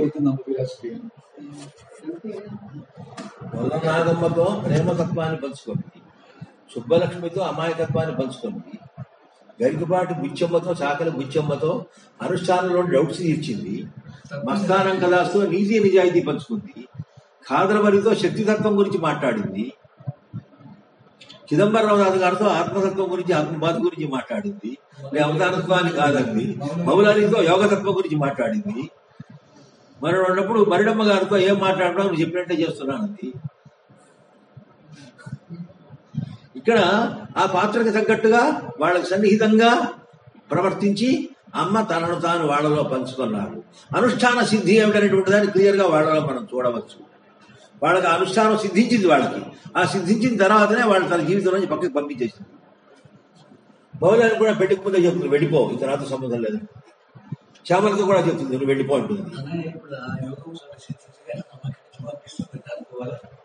అవుతుంది అమ్మ ఫిలాసఫీ వల్లనాగమ్మతో ప్రేమతత్వాన్ని పంచుకోండి సుబ్బలక్ష్మితో అమాయకత్వాన్ని పంచుకోండి గరికపాటి బుచ్చమ్మతో చాకలి బుచ్చమ్మతో అనుష్ఠానంలో డౌట్స్ తీర్చింది. మస్తానం కళాస్తో నీతి నిజాయితీ పంచుకుంది. ఖాదరవరితో శక్తితత్వం గురించి మాట్లాడింది. చిదంబరరావు గారితో ఆత్మతత్వం గురించి ఆత్మబాధ గురించి మాట్లాడింది. అవతారత్వాన్ని కాదండి మౌలానితో యోగతత్వం గురించి మాట్లాడింది. మరి ఉన్నప్పుడు మరిడమ్మ గారితో ఏం మాట్లాడడం నువ్వు చెప్పినట్టే చేస్తున్నానంది ఇక్కడ ఆ పాత్రకు తగ్గట్టుగా వాళ్ళకి సన్నిహితంగా ప్రవర్తించి అమ్మ తనను తాను వాళ్ళలో పంచుకున్నారు. అనుష్ఠాన సిద్ధి ఏమిటనేటువంటి దాన్ని క్లియర్గా వాళ్ళలో మనం చూడవచ్చు. వాళ్ళకి ఆ అనుష్ఠానం సిద్ధించింది వాళ్ళకి. ఆ సిద్ధించిన తర్వాతనే వాళ్ళు తన జీవితం నుంచి పక్కకి పంపించేసింది మౌలాన్ని కూడా పెళ్ళికి చెప్తున్నారు చెప్తుంది వెళ్ళిపో తర్వాత సంబంధం లేదు. శ్యామలతో కూడా చెప్తుంది నువ్వు వెళ్ళిపో అంటుంది.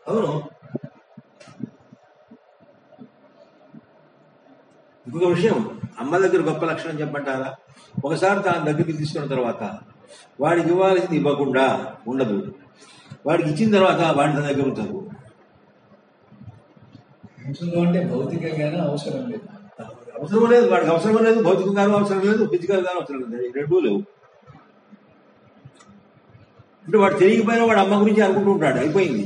అవును. ఇంకొక విషయం అమ్మ దగ్గర గొప్ప లక్షణం చెప్పంటారా? ఒకసారి తాను దగ్గరికి తీసుకున్న తర్వాత వాడికి ఇవ్వాల్సింది ఇవ్వకుండా ఉండదు. వాడికి ఇచ్చిన తర్వాత వాడి తన దగ్గర ఉంచుందో. అంటే భౌతికంగానే అవసరం లేదు. అవసరం లేదు వాడికి అవసరం లేదు భౌతికంగానూ అవసరం లేదు ఫిజికల్ గాను అవసరం లేదు. రెండూ లేవు. అంటే వాడు తెలియకపోయినా వాడు అమ్మ గురించి అనుకుంటూ ఉంటాడు అయిపోయింది.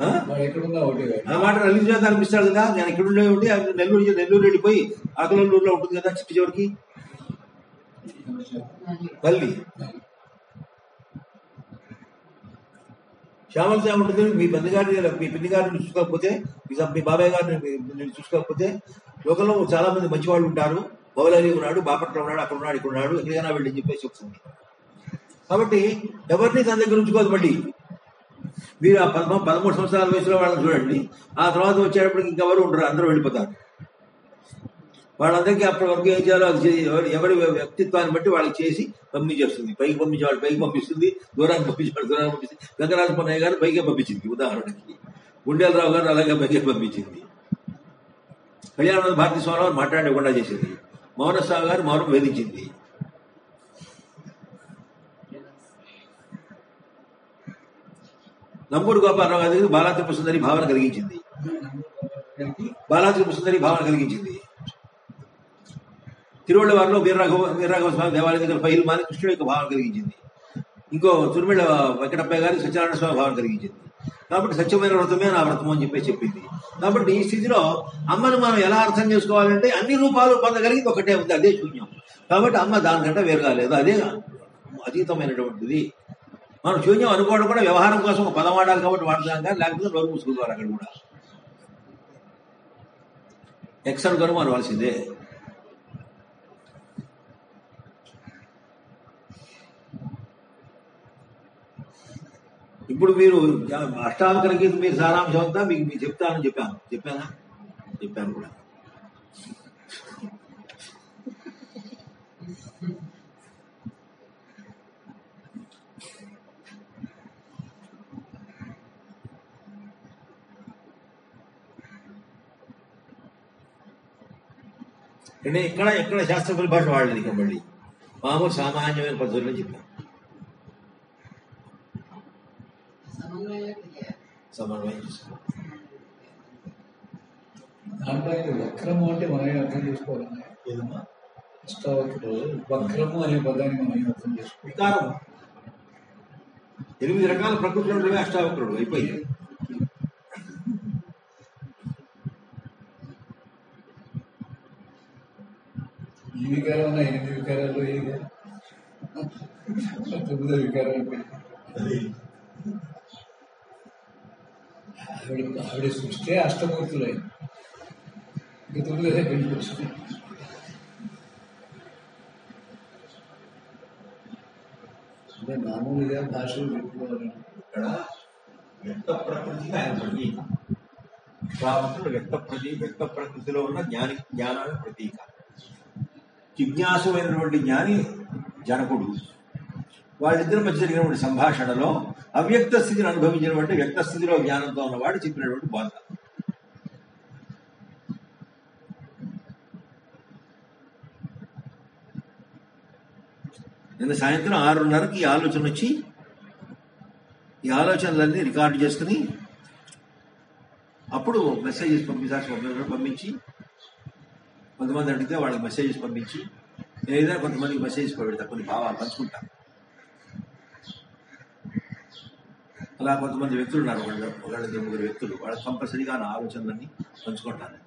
ఆ? మాట నల్లి చేత అనిపిస్తాడు కదా నేను ఇక్కడ ఉండే నెల్లూరు నెల్లూరు వెళ్ళిపోయి ఆకలూరులో ఉంటుంది కదా చిట్టు చివరికి? తల్లి శ్యామలత ఏమంటుంది మీ బంధు గారిని మీ పిన్ని గారిని చూసుకోకపోతే మీ బాబాయ్ గారిని చూసుకోకపోతే లోకంలో చాలా మంది మంచి వాళ్ళు ఉంటారు. బౌలరి ఉన్నాడు బాపట్ల ఉన్నాడు అక్కడ ఉన్నాడు ఇక్కడ ఉన్నాడు ఎక్కడికైనా వెళ్ళి చెప్పేసి చెప్తుంది కాబట్టి ఎవరిని తన దగ్గర ఉంచుకోదు మళ్ళీ. మీరు ఆ పదమూ పదమూడు సంవత్సరాల వయసులో వాళ్ళని చూడండి. ఆ తర్వాత వచ్చేటప్పటికి ఇంకెవరు ఉండరు అందరూ వెళ్ళిపోతారు. వాళ్ళందరికీ అప్పటి వరకు ఏం చేయాలో అది చేసి ఎవరి ఎవరి వ్యక్తిత్వాన్ని బట్టి వాళ్ళకి చేసి పంపించేస్తుంది. పైకి పంపించేవాడు పైకి పంపిస్తుంది దూరానికి పంపించేవాడు దూరానికి పంపిస్తుంది. గంగరాజ పొన్నయ్య గారు పైకే పంపించింది ఉదాహరణకి. గుండెలరావు గారు అలాగే పైకే పంపించింది. కళ్యాణ భారతీ స్వామి మాట్లాడకుండా చేసింది. మౌనస్వామి గారు మౌనం వేధించింది. నంబూరు గోపాలరావు గారికి దగ్గర సుందరి భావన కలిగించింది. బాలాత్రిపుర సుందరి భావన కలిగించింది. తిరువళ్ళవారిలో వీరరాఘవ వీరరాఘవ స్వామి దేవాలయం దగ్గర ఫైల్ మాని కృష్ణుడి యొక్క భావన కలిగించింది. ఇంకో తుర్మిళ వెంకటప్పయ్య గారి సత్యనారాయణ స్వామి భావన కలిగించింది. కాబట్టి సత్యమైన వ్రతమే నా వ్రతము అని చెప్పి చెప్పింది. కాబట్టి ఈ స్థితిలో అమ్మను మనం ఎలా అర్థం చేసుకోవాలంటే అన్ని రూపాలు పొందగలిగింది ఒకటే ఉంది అదే శూన్యం. కాబట్టి అమ్మ దానికంటే వేరుగా లేదు అదే అతీతమైనటువంటిది. మనం శూన్యం అనుకోవడం కూడా వ్యవహారం కోసం ఒక పదం వాడాలి కాబట్టి వాడతాం కానీ లేకపోతే నోరు మూసుకుంటారు అక్కడ కూడా. ఎక్స్ కనుమ అనవలసిందే ఇప్పుడు మీరు అష్టావకర గీత మీరు సారాంశం అంతా మీకు మీకు చెప్తానని చెప్పాను చెప్పానా చెప్పాను కూడా అంటే ఇక్కడ ఎక్కడ శాస్త్ర పరిభాష వాడలేదు ఇక మళ్ళీ మామూలు సామాన్యమైన పద్ధతుల్లో చెప్పాను సమన్వయం చేసుకో దాంట్లో వక్రము అంటే మనం ఏం అర్థం చేసుకోవాలన్నా ఏదమ్మా? అష్టావక్రులు వక్రము అనే పదాన్ని మనం ఏం అర్థం చేసుకోవాలి? వికారం ఎనిమిది రకాల ప్రకృతిలో ఉండేవి అష్టావక్రుడు అయిపోయింది. ఈ వికారం ఉన్న ఎనిమిది వికారాలు ఏది తొమ్మిదో వికారాలు ఆవిడ ఆవిడ సృష్టి అష్టమూర్తులై. ఇంకా తొమ్మిదో పెళ్ళి వచ్చింది అంటే మామూలుగా భాషలు చెప్పుకోవాలని ఇక్కడ వ్యక్త ప్రకృతికి ఆయన ప్రతీక. అష్టావక్రుడు వ్యక్త ప్రతి వ్యక్త ప్రకృతిలో ఉన్న జ్ఞాని జ్ఞానానికి ప్రతీక. జిజ్ఞాసుమైనటువంటి జ్ఞాని జనకుడు. వాళ్ళిద్దరి మధ్య జరిగినటువంటి సంభాషణలో అవ్యక్త స్థితిని అనుభవించినటువంటి వ్యక్త స్థితిలో జ్ఞానంతో ఉన్నవాడు చెప్పినటువంటి బోధ. నిన్న సాయంత్రం ఆరున్నరకి ఈ ఆలోచన వచ్చి ఈ ఆలోచనలన్నీ రికార్డు చేసుకుని అప్పుడు మెసేజెస్ పంపించాల్సి పంపించి కొంతమంది అడిగితే వాళ్ళకి మెసేజెస్ పంపించి లేదా కొంతమందికి మెసేజ్ పెడతా కొన్ని భావాలు పంచుకుంటా అలా కొంతమంది వ్యక్తులు ఉన్నారు వాళ్ళు ఒకళ్ళ ముగ్గురు వ్యక్తులు. వాళ్ళ కంపల్సరీగా నా ఆలోచనలన్నీ పంచుకుంటాను.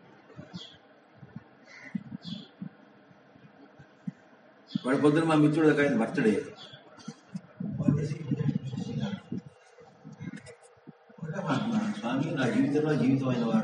వాడు పొద్దున మా మిత్రుడు ఒక ఆయన బర్త్డే. స్వామి నా జీవితంలో జీవితం అయిన వాడు.